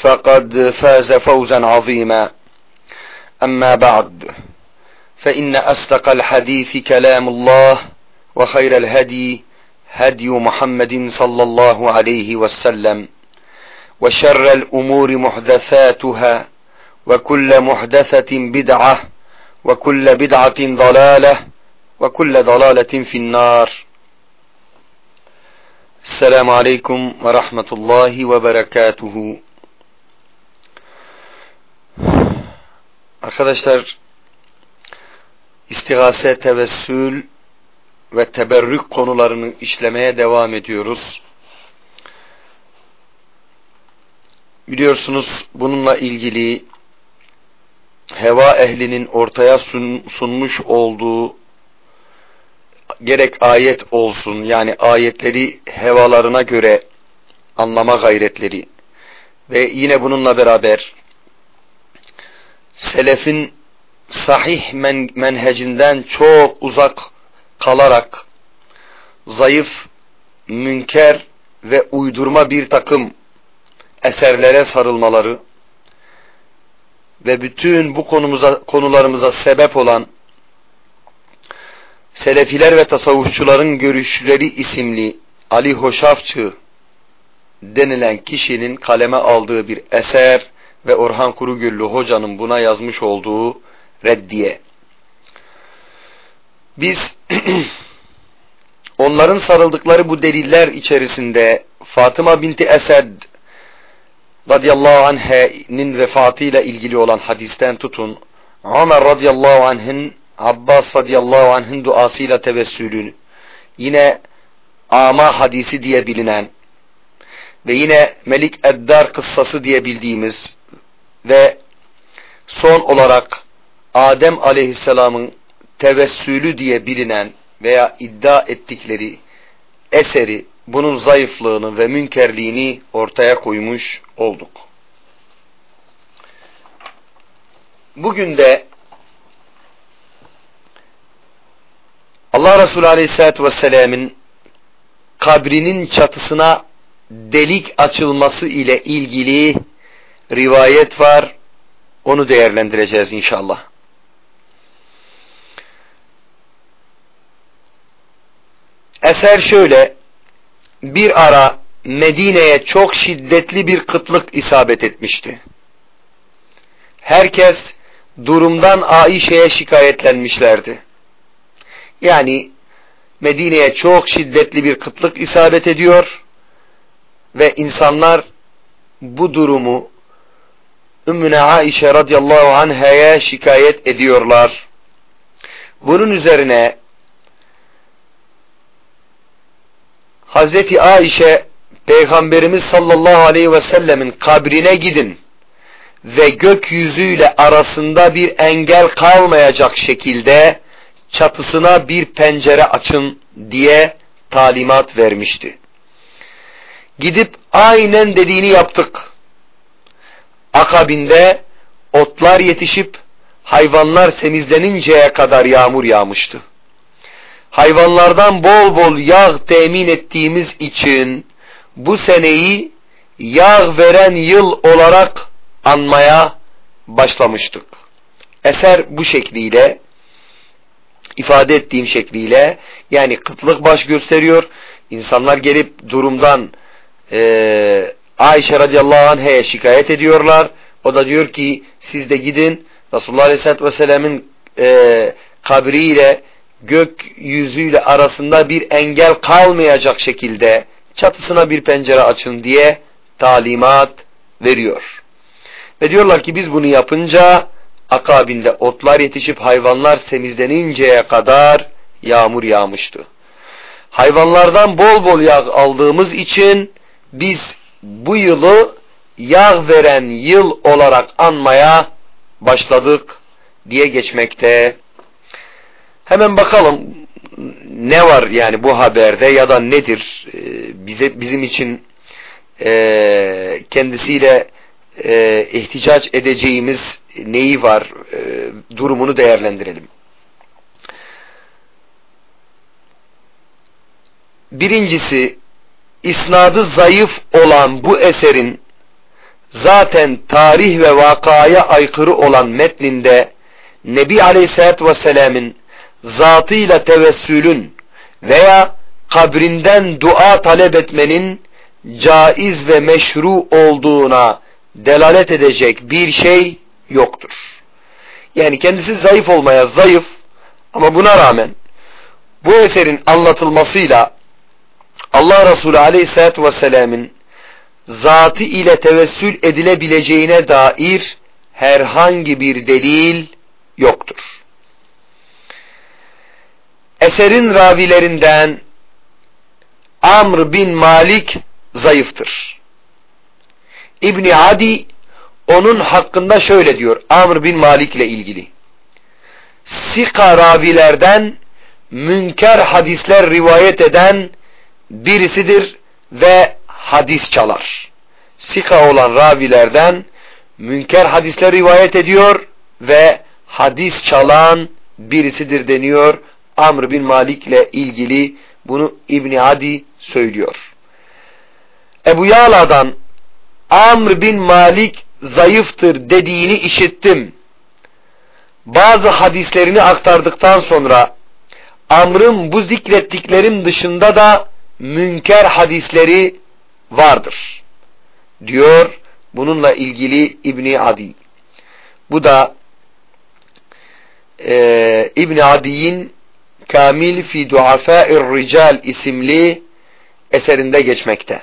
فقد فاز فوزا عظيما. أما بعد فإن أصدق الحديث كلام الله وخير الهدي هدي محمد صلى الله عليه وسلم وشر الأمور محدثاتها وكل محدثة بدعة وكل بدعة ضلالة وكل ضلالة في النار. السلام عليكم ورحمة الله وبركاته. Arkadaşlar istigase, tevessül ve teberrük konularını işlemeye devam ediyoruz. Biliyorsunuz bununla ilgili heva ehlinin ortaya sun, sunmuş olduğu gerek ayet olsun yani ayetleri hevalarına göre anlama gayretleri ve yine bununla beraber selefin sahih men menhecinden çok uzak kalarak zayıf, münker ve uydurma bir takım eserlere sarılmaları ve bütün bu konumuza, konularımıza sebep olan Selefiler ve tasavvufçuların görüşleri isimli Ali Hoşafçı denilen kişinin kaleme aldığı bir eser ve Orhan Kurugüllü hocanın buna yazmış olduğu reddiye. Biz onların sarıldıkları bu deliller içerisinde Fatıma binti Esed radıyallahu anh'nin vefatıyla ilgili olan hadisten tutun Ömer radıyallahu anh'ın Abbas radıyallahu anh'ın duasıyla tevessülünü yine ama hadisi diye bilinen ve yine Melik Eddar kıssası diye bildiğimiz ve son olarak Adem aleyhisselamın tevessülü diye bilinen veya iddia ettikleri eseri bunun zayıflığını ve münkerliğini ortaya koymuş olduk. Bugün de Allah Resulü Aleyhisselatü Vesselam'ın kabrinin çatısına delik açılması ile ilgili rivayet var. Onu değerlendireceğiz inşallah. Eser şöyle, bir ara Medine'ye çok şiddetli bir kıtlık isabet etmişti. Herkes durumdan Aişe'ye şikayetlenmişlerdi. Yani Medine'ye çok şiddetli bir kıtlık isabet ediyor ve insanlar bu durumu Ümmüne Aişe radıyallahu anhaya şikayet ediyorlar. Bunun üzerine Hazreti Aişe Peygamberimiz sallallahu aleyhi ve sellemin kabrine gidin ve gökyüzüyle arasında bir engel kalmayacak şekilde çatısına bir pencere açın diye talimat vermişti. Gidip aynen dediğini yaptık. Akabinde otlar yetişip hayvanlar semizleninceye kadar yağmur yağmıştı. Hayvanlardan bol bol yağ temin ettiğimiz için bu seneyi yağ veren yıl olarak anmaya başlamıştık. Eser bu şekliyle ifade ettiğim şekliyle yani kıtlık baş gösteriyor. İnsanlar gelip durumdan e, Ayşe radıyallahu anh'e şikayet ediyorlar. O da diyor ki siz de gidin Resulullah aleyhisselatü vesselam'ın e, kabriyle gökyüzüyle arasında bir engel kalmayacak şekilde çatısına bir pencere açın diye talimat veriyor. Ve diyorlar ki biz bunu yapınca akabinde otlar yetişip hayvanlar semizleninceye kadar yağmur yağmıştı. Hayvanlardan bol bol yağ aldığımız için biz bu yılı yağ veren yıl olarak anmaya başladık diye geçmekte. Hemen bakalım ne var yani bu haberde ya da nedir ee, bize bizim için e, kendisiyle e, ihticaç edeceğimiz neyi var e, durumunu değerlendirelim. Birincisi isnadı zayıf olan bu eserin zaten tarih ve vakaya aykırı olan metninde Nebi Aleyhisselatü Vesselam'ın zatıyla tevessülün veya kabrinden dua talep etmenin caiz ve meşru olduğuna delalet edecek bir şey yoktur. Yani kendisi zayıf olmaya zayıf ama buna rağmen bu eserin anlatılmasıyla Allah Resulü Aleyhisselatü Vesselam'ın zatı ile tevessül edilebileceğine dair herhangi bir delil yoktur. Eserin ravilerinden Amr bin Malik zayıftır. İbni Adi onun hakkında şöyle diyor Amr bin Malik ile ilgili. Sika ravilerden münker hadisler rivayet eden birisidir ve hadis çalar. Sika olan ravilerden münker hadisler rivayet ediyor ve hadis çalan birisidir deniyor. Amr bin Malik ile ilgili bunu İbni Adi söylüyor. Ebu Yala'dan Amr bin Malik zayıftır dediğini işittim. Bazı hadislerini aktardıktan sonra Amr'ın bu zikrettiklerim dışında da münker hadisleri vardır. Diyor bununla ilgili İbni Adi. Bu da e, İbni Adi'nin Kamil fi Duafa'ir Rical isimli eserinde geçmekte.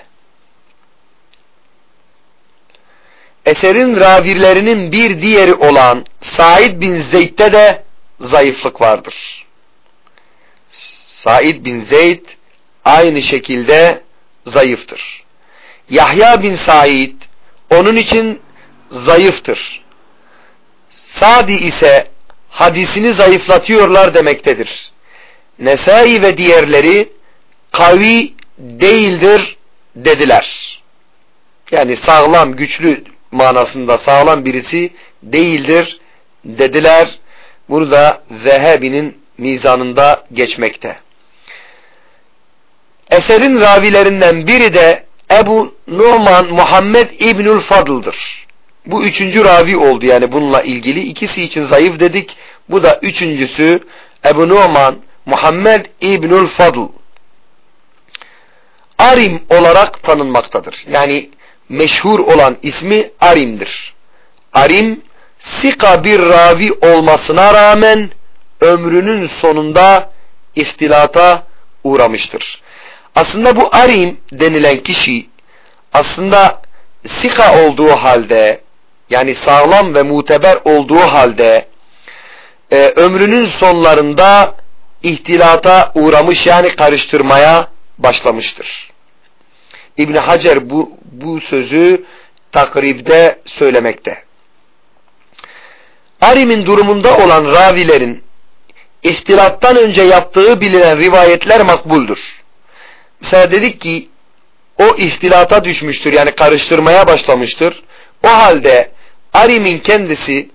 Eserin ravirlerinin bir diğeri olan Said bin Zeyd'de de zayıflık vardır. Said bin Zeyd aynı şekilde zayıftır. Yahya bin Said onun için zayıftır. Sadi ise hadisini zayıflatıyorlar demektedir. Nesai ve diğerleri kavi değildir dediler. Yani sağlam, güçlü manasında sağlam birisi değildir dediler. Bunu da Zehebi'nin mizanında geçmekte. Eserin ravilerinden biri de Ebu Numan Muhammed İbnül Fadıl'dır. Bu üçüncü ravi oldu yani bununla ilgili. İkisi için zayıf dedik. Bu da üçüncüsü Ebu Numan Muhammed İbnül Fadıl. Arim olarak tanınmaktadır. Yani meşhur olan ismi Arim'dir. Arim, sika bir ravi olmasına rağmen ömrünün sonunda ihtilata uğramıştır. Aslında bu Arim denilen kişi aslında sika olduğu halde yani sağlam ve muteber olduğu halde e, ömrünün sonlarında ihtilata uğramış yani karıştırmaya başlamıştır. İbn Hacer bu, bu sözü takribde söylemekte. Arim'in durumunda olan ravilerin ihtilattan önce yaptığı bilinen rivayetler makbuldür. Mesela dedik ki o ihtilata düşmüştür yani karıştırmaya başlamıştır. O halde Arim'in kendisi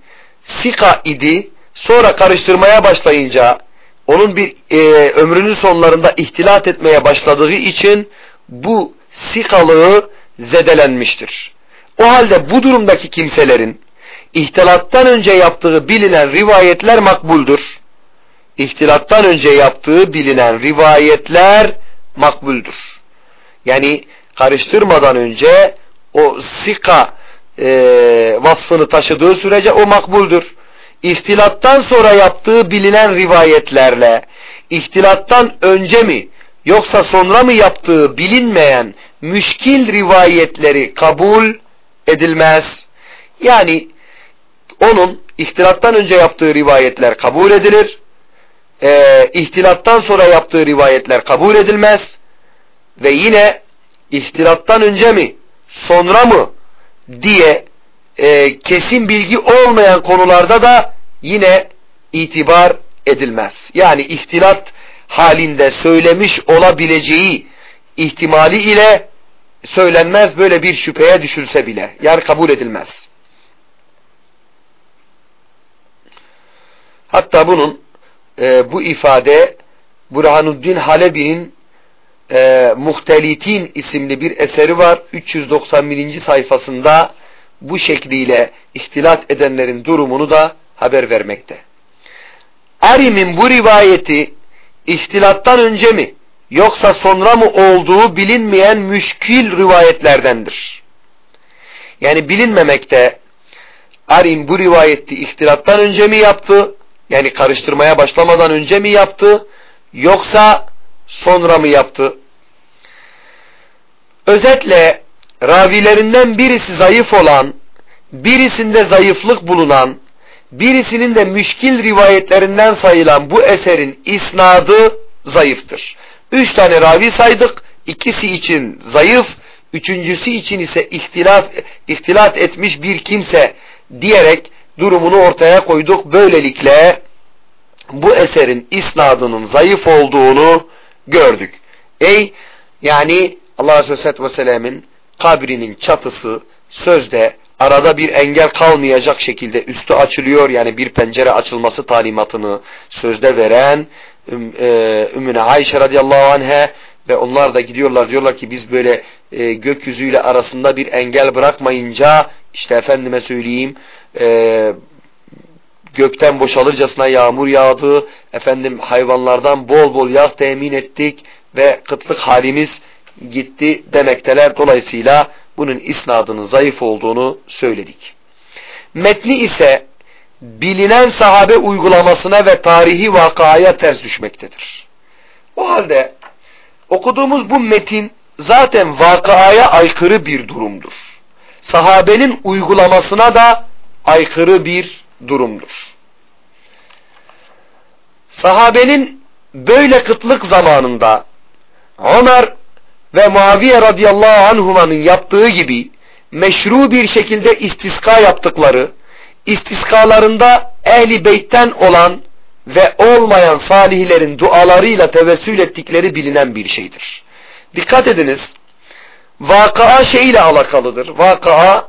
Sika idi. Sonra karıştırmaya başlayınca onun bir e, ömrünün sonlarında ihtilat etmeye başladığı için bu sikalığı zedelenmiştir. O halde bu durumdaki kimselerin ihtilattan önce yaptığı bilinen rivayetler makbuldür. İhtilattan önce yaptığı bilinen rivayetler makbuldür. Yani karıştırmadan önce o sika e, vasfını taşıdığı sürece o makbuldür. İhtilattan sonra yaptığı bilinen rivayetlerle ihtilattan önce mi yoksa sonra mı yaptığı bilinmeyen müşkil rivayetleri kabul edilmez. Yani onun ihtilattan önce yaptığı rivayetler kabul edilir. E, ihtilattan sonra yaptığı rivayetler kabul edilmez. Ve yine ihtilattan önce mi sonra mı diye e, kesin bilgi olmayan konularda da yine itibar edilmez. Yani ihtilat halinde söylemiş olabileceği ihtimali ile söylenmez böyle bir şüpheye düşülse bile. Yani kabul edilmez. Hatta bunun e, bu ifade Burhanuddin Halebi'nin e, Muhtelitin isimli bir eseri var. 391. sayfasında bu şekliyle ihtilat edenlerin durumunu da haber vermekte. Arim'in bu rivayeti ihtilattan önce mi yoksa sonra mı olduğu bilinmeyen müşkil rivayetlerdendir. Yani bilinmemekte Arim bu rivayeti ihtilattan önce mi yaptı? Yani karıştırmaya başlamadan önce mi yaptı? Yoksa sonra mı yaptı? Özetle ravilerinden birisi zayıf olan, birisinde zayıflık bulunan, birisinin de müşkil rivayetlerinden sayılan bu eserin isnadı zayıftır. Üç tane ravi saydık, ikisi için zayıf, üçüncüsü için ise ihtilaf, ihtilat etmiş bir kimse diyerek durumunu ortaya koyduk. Böylelikle bu eserin isnadının zayıf olduğunu gördük. Ey yani Allah Resulü Aleyhisselatü Vesselam'ın kabrinin çatısı sözde arada bir engel kalmayacak şekilde üstü açılıyor yani bir pencere açılması talimatını sözde veren e, Ümmüne Ayşe radıyallahu anh'e ve onlar da gidiyorlar diyorlar ki biz böyle e, gökyüzüyle arasında bir engel bırakmayınca işte efendime söyleyeyim e, gökten boşalırcasına yağmur yağdı efendim hayvanlardan bol bol yağ temin ettik ve kıtlık halimiz gitti demekteler. Dolayısıyla bunun isnadının zayıf olduğunu söyledik. Metni ise bilinen sahabe uygulamasına ve tarihi vakaya ters düşmektedir. O halde okuduğumuz bu metin zaten vakaya aykırı bir durumdur. Sahabenin uygulamasına da aykırı bir durumdur. Sahabenin böyle kıtlık zamanında Ömer ve Muaviye radıyallahu anhumanın yaptığı gibi meşru bir şekilde istiska yaptıkları, istiskalarında ehli beytten olan ve olmayan salihlerin dualarıyla tevessül ettikleri bilinen bir şeydir. Dikkat ediniz, vakaa şeyle alakalıdır. Vakaa,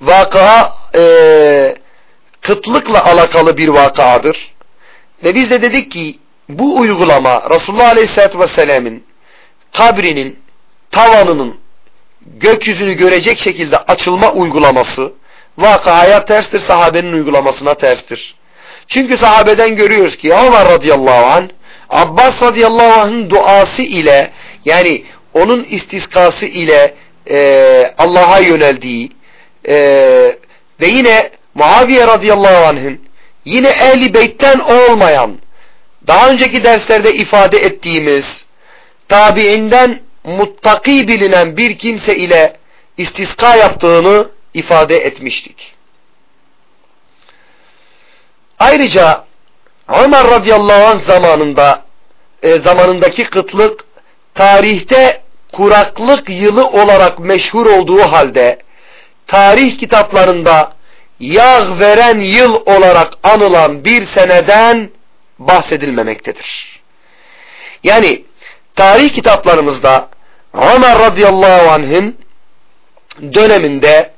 vakaa e, kıtlıkla alakalı bir vakadır. Ve biz de dedik ki bu uygulama Resulullah Aleyhisselatü Vesselam'ın kabrinin tavanının gökyüzünü görecek şekilde açılma uygulaması vakaya terstir, sahabenin uygulamasına terstir. Çünkü sahabeden görüyoruz ki Ömer radıyallahu anh Abbas radıyallahu anh'ın duası ile yani onun istiskası ile e, Allah'a yöneldiği e, ve yine Muaviye radıyallahu anh'ın yine ehli beytten olmayan daha önceki derslerde ifade ettiğimiz tabiinden muttaki bilinen bir kimse ile istiska yaptığını ifade etmiştik. Ayrıca Ömer radıyallahu anh zamanında e, zamanındaki kıtlık tarihte kuraklık yılı olarak meşhur olduğu halde tarih kitaplarında yağ veren yıl olarak anılan bir seneden bahsedilmemektedir. Yani tarih kitaplarımızda Ömer radıyallahu anh'ın döneminde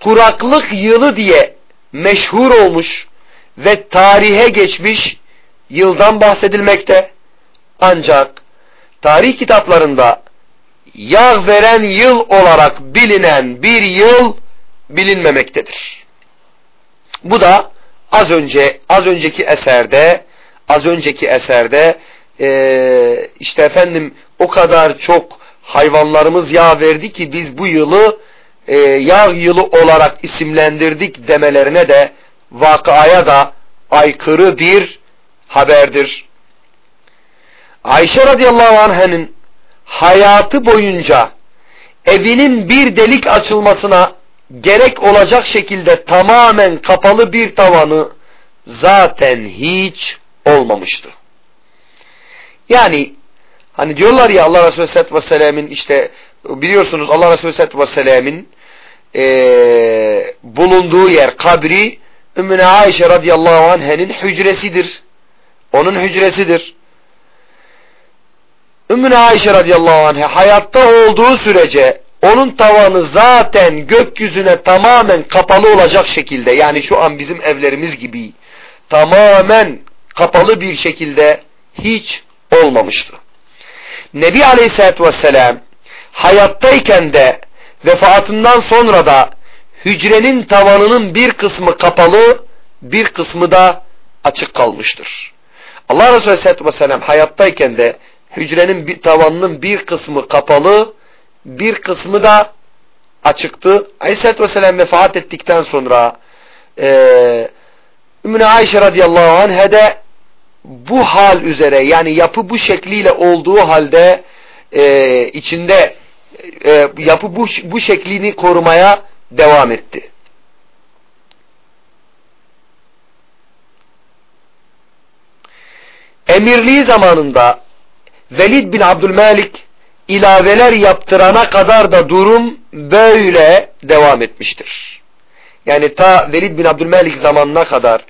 kuraklık yılı diye meşhur olmuş ve tarihe geçmiş yıldan bahsedilmekte. Ancak tarih kitaplarında yağ veren yıl olarak bilinen bir yıl bilinmemektedir. Bu da az önce az önceki eserde az önceki eserde e, işte efendim o kadar çok hayvanlarımız yağ verdi ki biz bu yılı e, yağ yılı olarak isimlendirdik demelerine de vakaya da aykırı bir haberdir. Ayşe radıyallahu anh'ın hayatı boyunca evinin bir delik açılmasına gerek olacak şekilde tamamen kapalı bir tavanı zaten hiç olmamıştı. Yani hani diyorlar ya Allah Resulü Aleyhisselatü Vesselam'ın işte biliyorsunuz Allah Resulü Aleyhisselatü Vesselam'ın e, bulunduğu yer kabri Ümmüne Ayşe radıyallahu anh'ın hücresidir. Onun hücresidir. Ümmüne Ayşe radıyallahu anh'a hayatta olduğu sürece onun tavanı zaten gökyüzüne tamamen kapalı olacak şekilde yani şu an bizim evlerimiz gibi tamamen kapalı bir şekilde hiç olmamıştı. Nebi Aleyhisselatü Vesselam hayattayken de vefatından sonra da hücrenin tavanının bir kısmı kapalı bir kısmı da açık kalmıştır. Allah Resulü Aleyhisselatü Vesselam hayattayken de hücrenin bir, tavanının bir kısmı kapalı bir kısmı da açıktı. Aleyhisselatü Vesselam vefat ettikten sonra e, Ümmüne Ayşe radıyallahu anh'e de bu hal üzere yani yapı bu şekliyle olduğu halde e, içinde e, yapı bu, bu şeklini korumaya devam etti. Emirliği zamanında Velid bin Abdülmelik ilaveler yaptırana kadar da durum böyle devam etmiştir. Yani ta Velid bin Abdülmelik zamanına kadar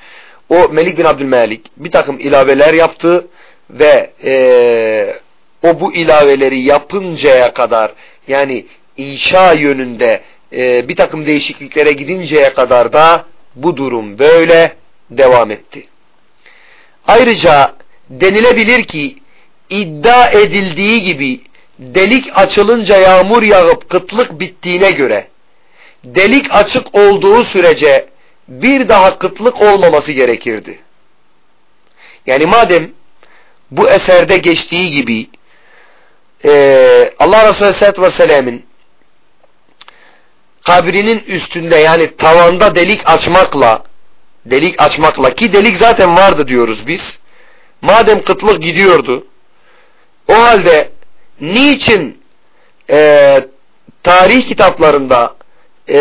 o Melik bin Abdülmelik bir takım ilaveler yaptı ve e, o bu ilaveleri yapıncaya kadar yani inşa yönünde e, bir takım değişikliklere gidinceye kadar da bu durum böyle devam etti. Ayrıca denilebilir ki iddia edildiği gibi delik açılınca yağmur yağıp kıtlık bittiğine göre delik açık olduğu sürece bir daha kıtlık olmaması gerekirdi. Yani madem bu eserde geçtiği gibi e, Allah Resulü Aleyhisselatü Vesselam'ın kabrinin üstünde yani tavanda delik açmakla delik açmakla ki delik zaten vardı diyoruz biz. Madem kıtlık gidiyordu o halde niçin e, tarih kitaplarında e,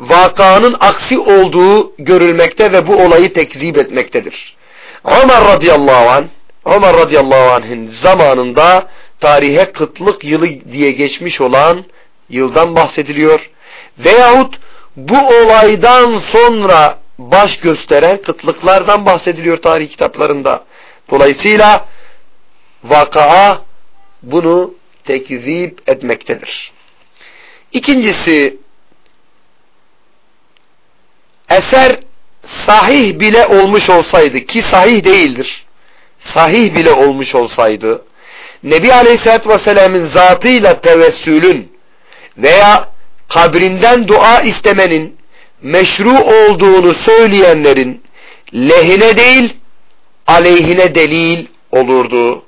vakanın aksi olduğu görülmekte ve bu olayı tekzip etmektedir. Ömer radıyallahu anh Ömer radıyallahu anh'ın zamanında tarihe kıtlık yılı diye geçmiş olan yıldan bahsediliyor. Veyahut bu olaydan sonra baş gösteren kıtlıklardan bahsediliyor tarih kitaplarında. Dolayısıyla vakaa bunu tekzip etmektedir. İkincisi eser sahih bile olmuş olsaydı ki sahih değildir. Sahih bile olmuş olsaydı Nebi Aleyhisselatü Vesselam'ın zatıyla tevessülün veya kabrinden dua istemenin meşru olduğunu söyleyenlerin lehine değil aleyhine delil olurdu.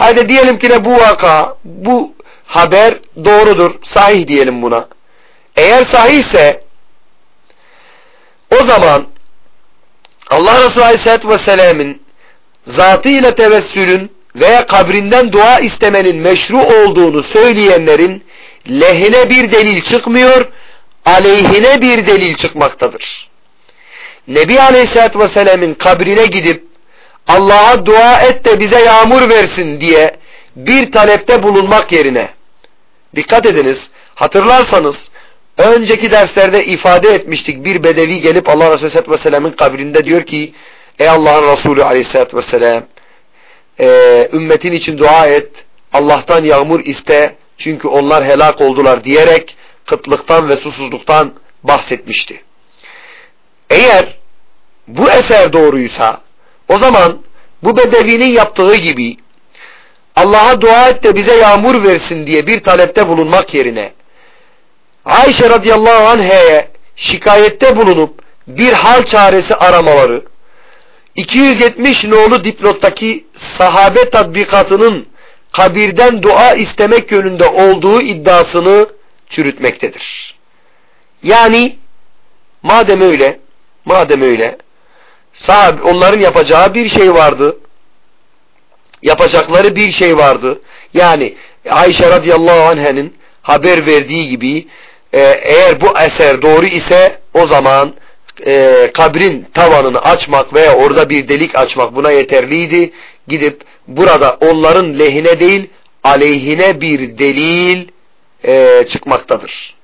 Haydi diyelim ki de bu vaka, bu haber doğrudur, sahih diyelim buna. Eğer sahihse o zaman Allah Resulü Aleyhisselatü Vesselam'ın zatıyla tevessülün veya kabrinden dua istemenin meşru olduğunu söyleyenlerin lehine bir delil çıkmıyor, aleyhine bir delil çıkmaktadır. Nebi Aleyhisselatü Vesselam'ın kabrine gidip Allah'a dua et de bize yağmur versin diye bir talepte bulunmak yerine dikkat ediniz hatırlarsanız önceki derslerde ifade etmiştik bir bedevi gelip Allah Resulü Aleyhisselatü Vesselam'ın kabrinde diyor ki ey Allah'ın Resulü Aleyhisselatü Vesselam e, ümmetin için dua et Allah'tan yağmur iste çünkü onlar helak oldular diyerek kıtlıktan ve susuzluktan bahsetmişti. Eğer bu eser doğruysa o zaman bu bedevinin yaptığı gibi Allah'a dua et de bize yağmur versin diye bir talepte bulunmak yerine Ayşe radıyallahu anh'e şikayette bulunup bir hal çaresi aramaları 270 nolu dipnottaki sahabe tatbikatının kabirden dua istemek yönünde olduğu iddiasını çürütmektedir. Yani madem öyle madem öyle sahabe, onların yapacağı bir şey vardı. Yapacakları bir şey vardı. Yani Ayşe radıyallahu anh'ın haber verdiği gibi e, eğer bu eser doğru ise o zaman e, kabrin tavanını açmak veya orada bir delik açmak buna yeterliydi. Gidip burada onların lehine değil aleyhine bir delil e, çıkmaktadır.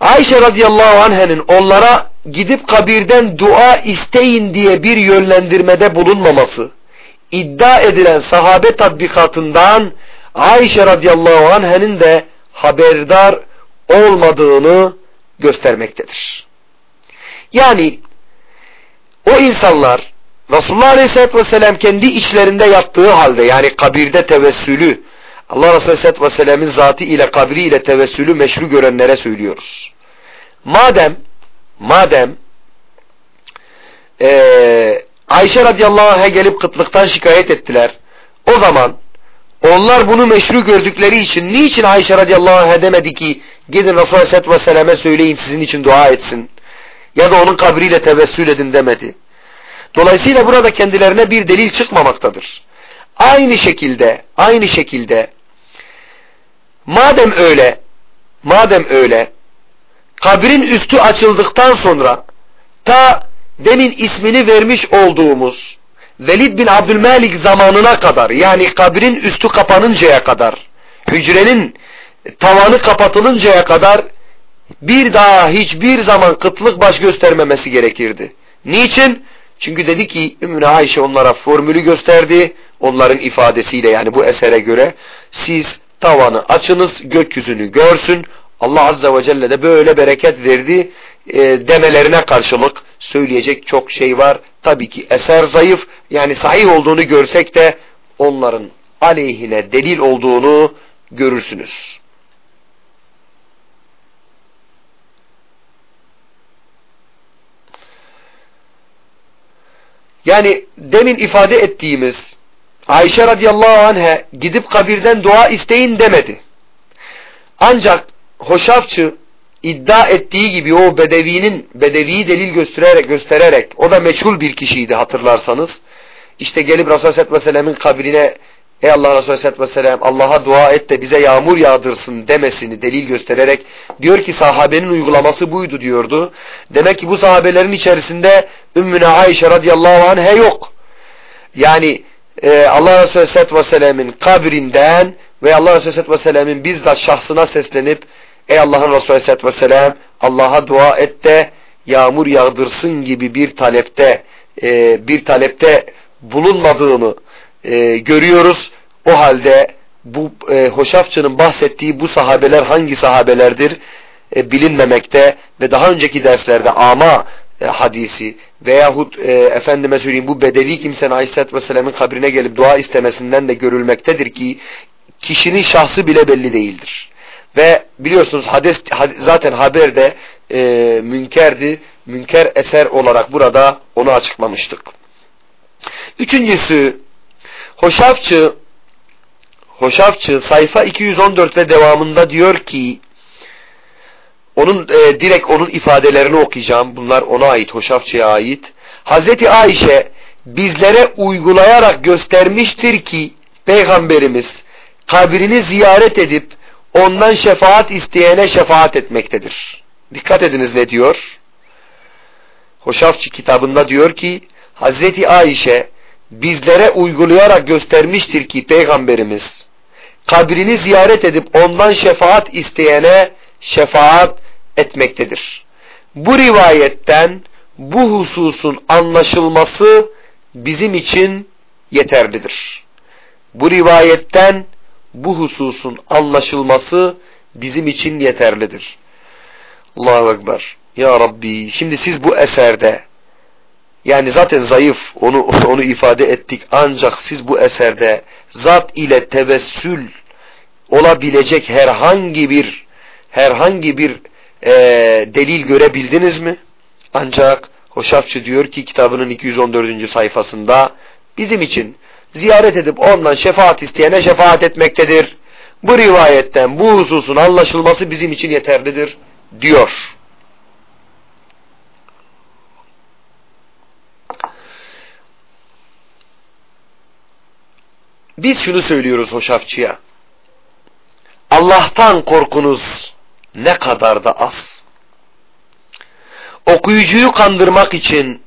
Ayşe radıyallahu anh'ın onlara gidip kabirden dua isteyin diye bir yönlendirmede bulunmaması, iddia edilen sahabe tatbikatından Ayşe radıyallahu anh'ın de haberdar olmadığını göstermektedir. Yani o insanlar Resulullah Aleyhisselatü Vesselam kendi içlerinde yaptığı halde yani kabirde tevessülü Allah Resulü Aleyhisselatü Vesselam'ın zatı ile kabri ile tevessülü meşru görenlere söylüyoruz. Madem madem ee, Ayşe radıyallahu anh'a gelip kıtlıktan şikayet ettiler. O zaman onlar bunu meşru gördükleri için niçin Ayşe radıyallahu anh'a demedi ki gidin Resulullah aleyhisselatü vesselam'e söyleyin sizin için dua etsin. Ya da onun kabriyle tevessül edin demedi. Dolayısıyla burada kendilerine bir delil çıkmamaktadır. Aynı şekilde, aynı şekilde madem öyle, madem öyle kabrin üstü açıldıktan sonra ta demin ismini vermiş olduğumuz Velid bin Abdülmelik zamanına kadar yani kabrin üstü kapanıncaya kadar hücrenin tavanı kapatılıncaya kadar bir daha hiçbir zaman kıtlık baş göstermemesi gerekirdi. Niçin? Çünkü dedi ki Ümmüne Ayşe onlara formülü gösterdi. Onların ifadesiyle yani bu esere göre siz tavanı açınız gökyüzünü görsün. Allah Azze ve Celle de böyle bereket verdi e, demelerine karşılık söyleyecek çok şey var. Tabii ki eser zayıf yani sahih olduğunu görsek de onların aleyhine delil olduğunu görürsünüz. Yani demin ifade ettiğimiz Ayşe radıyallahu anh'e gidip kabirden dua isteyin demedi. Ancak hoşafçı iddia ettiği gibi o bedevinin bedeviyi delil göstererek göstererek o da meçhul bir kişiydi hatırlarsanız. İşte gelip Resulullah sallallahu aleyhi ve Ey Allah Resulü Aleyhisselatü Vesselam Allah'a dua et de bize yağmur yağdırsın demesini delil göstererek diyor ki sahabenin uygulaması buydu diyordu. Demek ki bu sahabelerin içerisinde Ümmüne Ayşe radıyallahu anh'e yok. Yani e, Allah Resulü Aleyhisselatü Vesselam'ın kabrinden ve Allah Resulü Aleyhisselatü Vesselam'ın bizzat şahsına seslenip Ey Allah'ın Resulü Aleyhisselatü Vesselam Allah'a dua et de yağmur yağdırsın gibi bir talepte e, bir talepte bulunmadığını e, görüyoruz. O halde bu e, Hoşafçı'nın bahsettiği bu sahabeler hangi sahabelerdir e, bilinmemekte ve daha önceki derslerde ama e, hadisi veyahut e, efendime söyleyeyim bu bedevi kimsenin Aleyhisselatü Vesselam'ın kabrine gelip dua istemesinden de görülmektedir ki kişinin şahsı bile belli değildir. Ve biliyorsunuz hadis, zaten haberde e, münkerdi. Münker eser olarak burada onu açıklamıştık. Üçüncüsü Hoşafçı Hoşafçı sayfa 214 ve devamında diyor ki onun e, direkt onun ifadelerini okuyacağım. Bunlar ona ait, Hoşafçı'ya ait. Hazreti Ayşe bizlere uygulayarak göstermiştir ki Peygamberimiz kabrini ziyaret edip ondan şefaat isteyene şefaat etmektedir. Dikkat ediniz ne diyor? Hoşafçı kitabında diyor ki Hazreti Ayşe bizlere uygulayarak göstermiştir ki Peygamberimiz kabrini ziyaret edip ondan şefaat isteyene şefaat etmektedir. Bu rivayetten bu hususun anlaşılması bizim için yeterlidir. Bu rivayetten bu hususun anlaşılması bizim için yeterlidir. Allahu Ekber. Ya Rabbi şimdi siz bu eserde yani zaten zayıf onu onu ifade ettik ancak siz bu eserde zat ile tevessül olabilecek herhangi bir herhangi bir e, delil görebildiniz mi? Ancak Hoşafçı diyor ki kitabının 214. sayfasında bizim için ziyaret edip ondan şefaat isteyene şefaat etmektedir. Bu rivayetten bu hususun anlaşılması bizim için yeterlidir diyor. Biz şunu söylüyoruz Hoşafçı'ya. Allah'tan korkunuz ne kadar da az. Okuyucuyu kandırmak için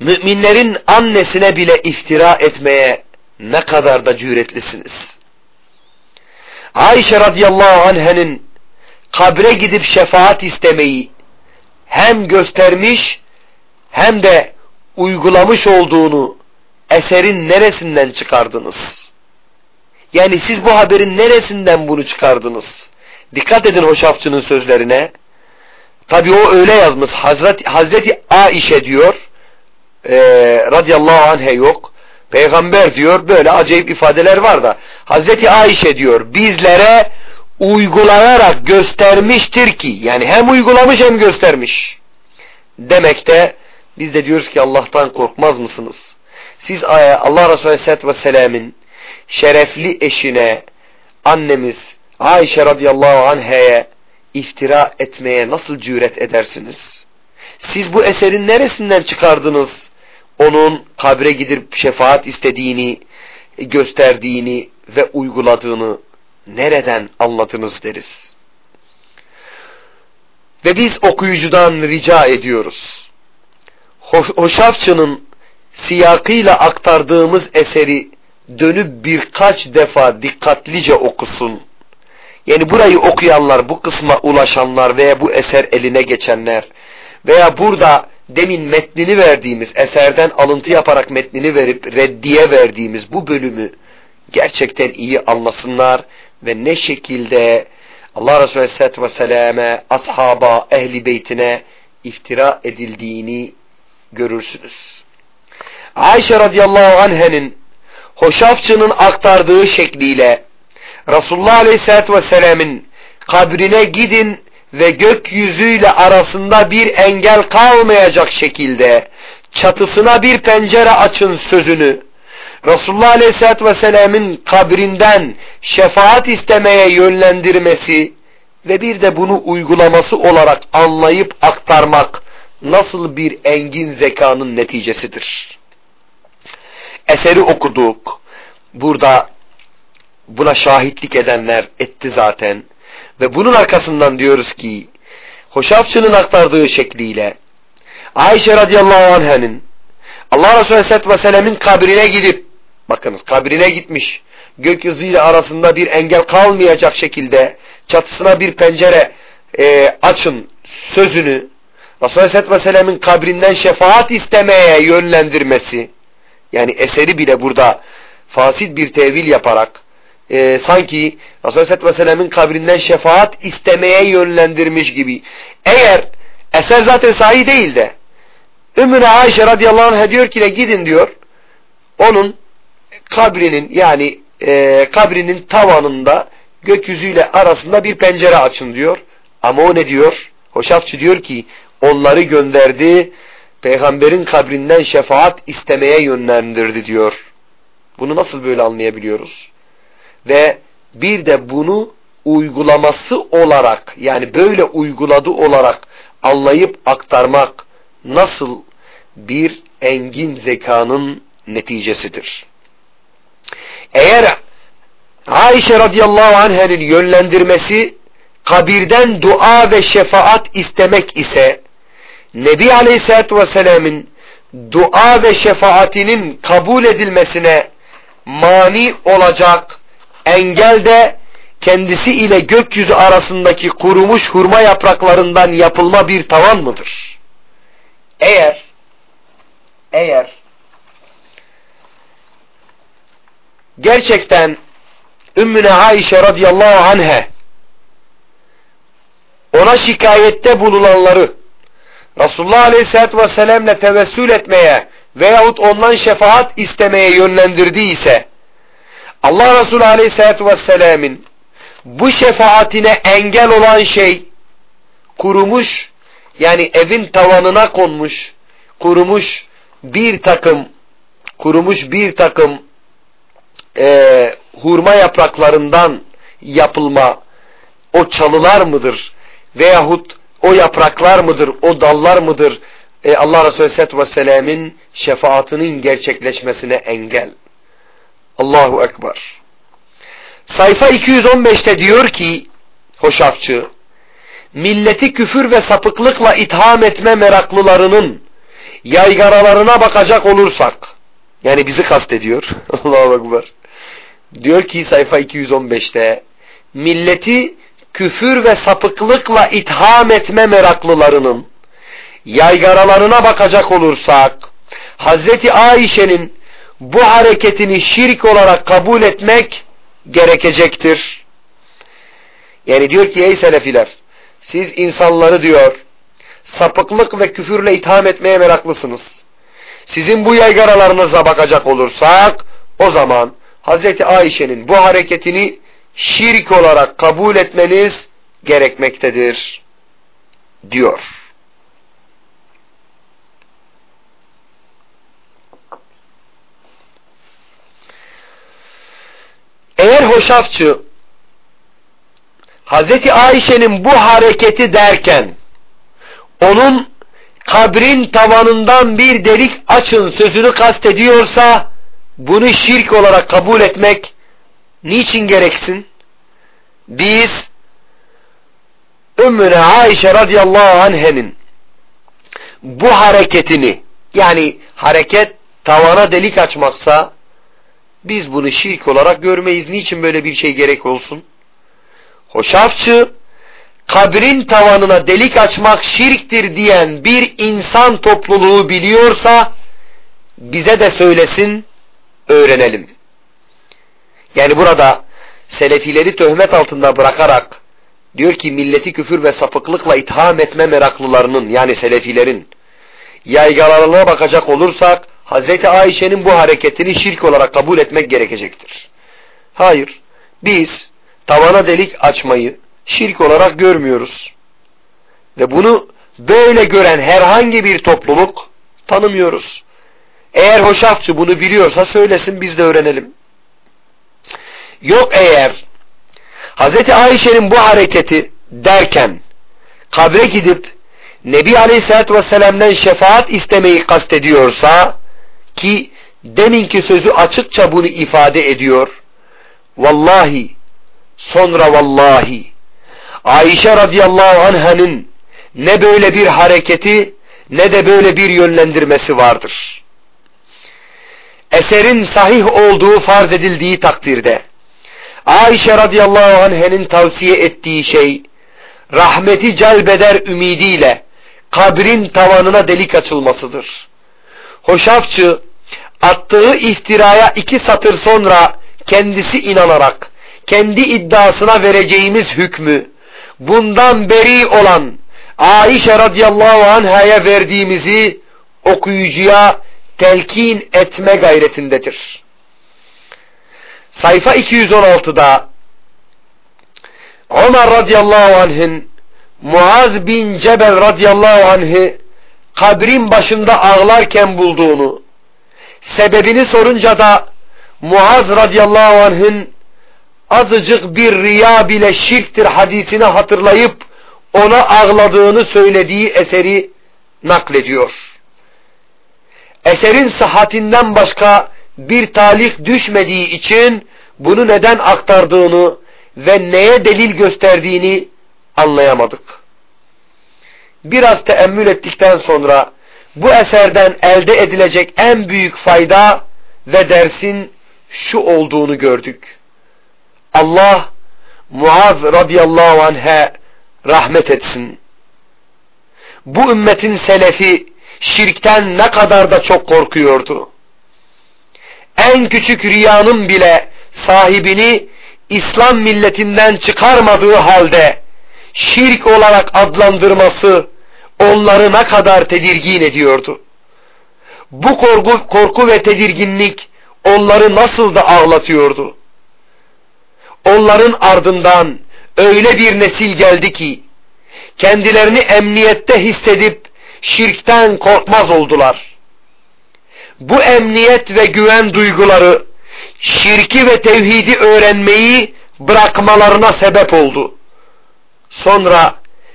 müminlerin annesine bile iftira etmeye ne kadar da cüretlisiniz. Ayşe radıyallahu anh'ın kabre gidip şefaat istemeyi hem göstermiş hem de uygulamış olduğunu eserin neresinden çıkardınız? Yani siz bu haberin neresinden bunu çıkardınız? Dikkat edin Hoşafçı'nın sözlerine. Tabi o öyle yazmış. Hazreti, Hazreti Aişe diyor. E, radıyallahu anh'e yok. Peygamber diyor. Böyle acayip ifadeler var da. Hazreti Aişe diyor. Bizlere uygulayarak göstermiştir ki. Yani hem uygulamış hem göstermiş. Demekte biz de diyoruz ki Allah'tan korkmaz mısınız? Siz Allah Resulü Aleyhisselatü Vesselam'ın şerefli eşine annemiz Ayşe radıyallahu anh'e iftira etmeye nasıl cüret edersiniz? Siz bu eserin neresinden çıkardınız? Onun kabre gidip şefaat istediğini, gösterdiğini ve uyguladığını nereden anladınız deriz. Ve biz okuyucudan rica ediyoruz. Hoşafçı'nın siyakıyla aktardığımız eseri dönüp birkaç defa dikkatlice okusun. Yani burayı okuyanlar, bu kısma ulaşanlar veya bu eser eline geçenler veya burada demin metnini verdiğimiz, eserden alıntı yaparak metnini verip reddiye verdiğimiz bu bölümü gerçekten iyi anlasınlar ve ne şekilde Allah Resulü Aleyhisselatü Vesselam'e, ashaba, ehli beytine iftira edildiğini görürsünüz. Ayşe radıyallahu anhe'nin Hoşafçı'nın aktardığı şekliyle Resulullah aleyhissalatü vesselam'ın kabrine gidin ve gökyüzüyle arasında bir engel kalmayacak şekilde çatısına bir pencere açın sözünü Resulullah aleyhissalatü vesselam'ın kabrinden şefaat istemeye yönlendirmesi ve bir de bunu uygulaması olarak anlayıp aktarmak nasıl bir engin zekanın neticesidir eseri okuduk. Burada buna şahitlik edenler etti zaten. Ve bunun arkasından diyoruz ki Hoşafçı'nın aktardığı şekliyle Ayşe radıyallahu anh'ın Allah Resulü aleyhisselatü vesselam'ın kabrine gidip bakınız kabrine gitmiş gökyüzüyle arasında bir engel kalmayacak şekilde çatısına bir pencere e, açın sözünü Resulü aleyhisselatü vesselam'ın kabrinden şefaat istemeye yönlendirmesi yani eseri bile burada fasit bir tevil yaparak e, sanki Resulullah Aleyhisselatü Vesselam'ın kabrinden şefaat istemeye yönlendirmiş gibi. Eğer eser zaten sahi değil de Ümmüne Ayşe radıyallahu anh diyor ki de gidin diyor onun kabrinin yani e, kabrinin tavanında gökyüzüyle arasında bir pencere açın diyor. Ama o ne diyor? Hoşafçı diyor ki onları gönderdi peygamberin kabrinden şefaat istemeye yönlendirdi diyor. Bunu nasıl böyle anlayabiliyoruz? Ve bir de bunu uygulaması olarak yani böyle uyguladı olarak anlayıp aktarmak nasıl bir engin zekanın neticesidir. Eğer Ayşe radıyallahu anh'ın yönlendirmesi kabirden dua ve şefaat istemek ise Nebi Aleyhisselatü Vesselam'ın dua ve şefaatinin kabul edilmesine mani olacak engel de kendisi ile gökyüzü arasındaki kurumuş hurma yapraklarından yapılma bir tavan mıdır? Eğer eğer gerçekten Ümmüne Ayşe radıyallahu anhe ona şikayette bulunanları Resulullah Aleyhisselatü Vesselam'le tevessül etmeye veyahut ondan şefaat istemeye yönlendirdiyse Allah Resulü Aleyhisselatü Vesselam'ın bu şefaatine engel olan şey kurumuş yani evin tavanına konmuş kurumuş bir takım kurumuş bir takım e, hurma yapraklarından yapılma o çalılar mıdır? Veyahut o yapraklar mıdır? O dallar mıdır? E, Allah Resulü Aleyhisselatü Vesselam'ın şefaatinin gerçekleşmesine engel Allahu Ekber. Sayfa 215'te diyor ki hoşafçı milleti küfür ve sapıklıkla itham etme meraklılarının yaygaralarına bakacak olursak yani bizi kastediyor Allahu Ekber diyor ki sayfa 215'te milleti küfür ve sapıklıkla itham etme meraklılarının yaygaralarına bakacak olursak Hazreti Ayşe'nin bu hareketini şirk olarak kabul etmek gerekecektir. Yani diyor ki ey selefiler siz insanları diyor sapıklık ve küfürle itham etmeye meraklısınız. Sizin bu yaygaralarınıza bakacak olursak o zaman Hazreti Ayşe'nin bu hareketini şirk olarak kabul etmeniz gerekmektedir diyor. Eğer hoşafçı Hazreti Ayşe'nin bu hareketi derken onun kabrin tavanından bir delik açın sözünü kastediyorsa bunu şirk olarak kabul etmek niçin gereksin? Biz Ümmüne Ayşe radıyallahu anhenin bu hareketini yani hareket tavana delik açmaksa biz bunu şirk olarak görmeyiz. Niçin böyle bir şey gerek olsun? Hoşafçı kabrin tavanına delik açmak şirktir diyen bir insan topluluğu biliyorsa bize de söylesin öğrenelim. Yani burada selefileri töhmet altında bırakarak diyor ki milleti küfür ve sapıklıkla itham etme meraklılarının yani selefilerin yaygalarına bakacak olursak Hazreti Ayşe'nin bu hareketini şirk olarak kabul etmek gerekecektir. Hayır. Biz tavana delik açmayı şirk olarak görmüyoruz. Ve bunu böyle gören herhangi bir topluluk tanımıyoruz. Eğer hoşafçı bunu biliyorsa söylesin biz de öğrenelim. Yok eğer Hazreti Ayşe'nin bu hareketi derken kabre gidip Nebi Aleyhisselatü Vesselam'dan şefaat istemeyi kastediyorsa ki deminki sözü açıkça bunu ifade ediyor. Vallahi sonra vallahi Ayşe radıyallahu anh'ın ne böyle bir hareketi ne de böyle bir yönlendirmesi vardır. Eserin sahih olduğu farz edildiği takdirde Ayşe radıyallahu anh'ın tavsiye ettiği şey rahmeti celbeder ümidiyle kabrin tavanına delik açılmasıdır. Hoşafçı attığı iftiraya iki satır sonra kendisi inanarak kendi iddiasına vereceğimiz hükmü bundan beri olan Ayşe radıyallahu anh'a verdiğimizi okuyucuya telkin etme gayretindedir. Sayfa 216'da Ömer radıyallahu anh'ın Muaz bin Cebel radıyallahu anh'ı kabrin başında ağlarken bulduğunu, sebebini sorunca da Muaz radıyallahu anh'ın azıcık bir riya bile şirktir hadisini hatırlayıp ona ağladığını söylediği eseri naklediyor. Eserin sıhhatinden başka bir talih düşmediği için bunu neden aktardığını ve neye delil gösterdiğini anlayamadık. Biraz teemmül ettikten sonra bu eserden elde edilecek en büyük fayda ve dersin şu olduğunu gördük. Allah Muaz radıyallahu anh'e rahmet etsin. Bu ümmetin selefi şirkten ne kadar da çok korkuyordu. En küçük riyanın bile sahibini İslam milletinden çıkarmadığı halde şirk olarak adlandırması onları ne kadar tedirgin ediyordu. Bu korku, korku ve tedirginlik onları nasıl da ağlatıyordu. Onların ardından öyle bir nesil geldi ki kendilerini emniyette hissedip şirkten korkmaz oldular. Bu emniyet ve güven duyguları şirki ve tevhidi öğrenmeyi bırakmalarına sebep oldu. Sonra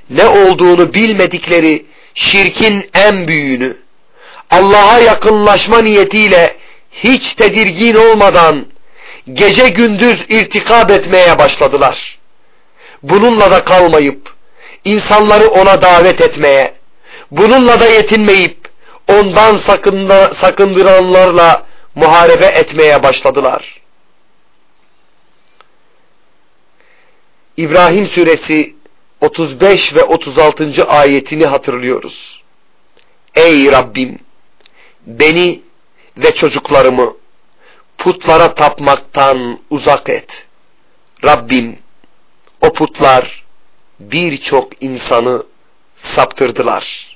ne olduğunu bilmedikleri şirkin en büyüğünü Allah'a yakınlaşma niyetiyle hiç tedirgin olmadan gece gündüz irtikab etmeye başladılar. Bununla da kalmayıp insanları ona davet etmeye, bununla da yetinmeyip ondan sakındıranlarla muharebe etmeye başladılar. İbrahim suresi 35 ve 36. ayetini hatırlıyoruz. Ey Rabbim beni ve çocuklarımı putlara tapmaktan uzak et. Rabbim o putlar birçok insanı saptırdılar.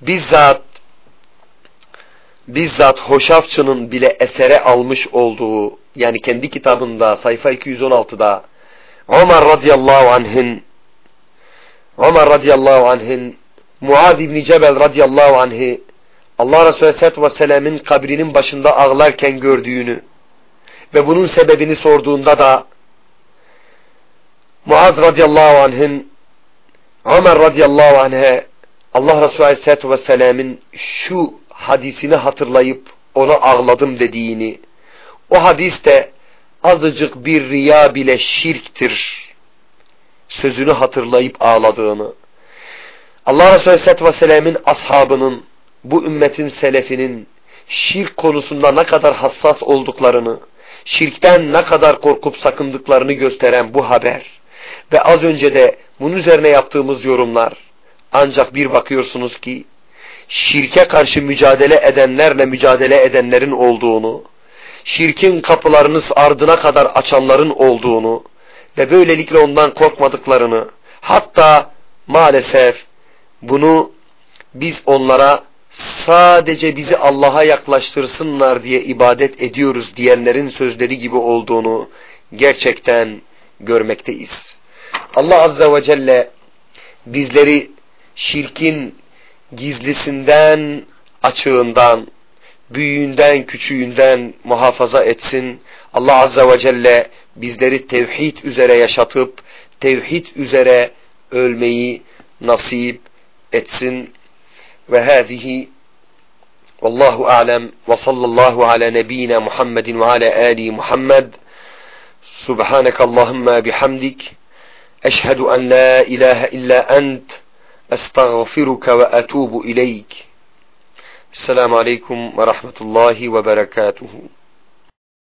Bizzat bizzat Hoşafçı'nın bile esere almış olduğu yani kendi kitabında sayfa 216'da Ömer radıyallahu anh'ın Ömer radıyallahu anh'ın Muad İbni Cebel radıyallahu anh'ı Allah Resulü Aleyhisselatü Vesselam'ın kabrinin başında ağlarken gördüğünü ve bunun sebebini sorduğunda da Muaz radıyallahu anh'ın Ömer radıyallahu anh'e Allah Resulü Aleyhisselatü Vesselam'ın şu hadisini hatırlayıp ona ağladım dediğini o hadiste azıcık bir riya bile şirktir sözünü hatırlayıp ağladığını. Allah Resulü Aleyhisselatü Vesselam'ın ashabının bu ümmetin selefinin şirk konusunda ne kadar hassas olduklarını, şirkten ne kadar korkup sakındıklarını gösteren bu haber ve az önce de bunun üzerine yaptığımız yorumlar ancak bir bakıyorsunuz ki şirke karşı mücadele edenlerle mücadele edenlerin olduğunu, şirkin kapılarını ardına kadar açanların olduğunu ve böylelikle ondan korkmadıklarını, hatta maalesef bunu biz onlara sadece bizi Allah'a yaklaştırsınlar diye ibadet ediyoruz diyenlerin sözleri gibi olduğunu gerçekten görmekteyiz. Allah Azze ve Celle bizleri şirkin gizlisinden, açığından, büyüğünden küçüğünden muhafaza etsin. Allah Azze ve Celle bizleri tevhid üzere yaşatıp tevhid üzere ölmeyi nasip etsin. Ve hâzihi vallahu a'lem ve sallallahu ala nebina Muhammedin ve ala ali Muhammed. Subhanakallahumma bihamdik. Eşhedü en la ilahe illa ent. Estağfiruka ve etubu ileyk. Selamun Aleyküm ve Rahmetullahi ve Berekatuhu.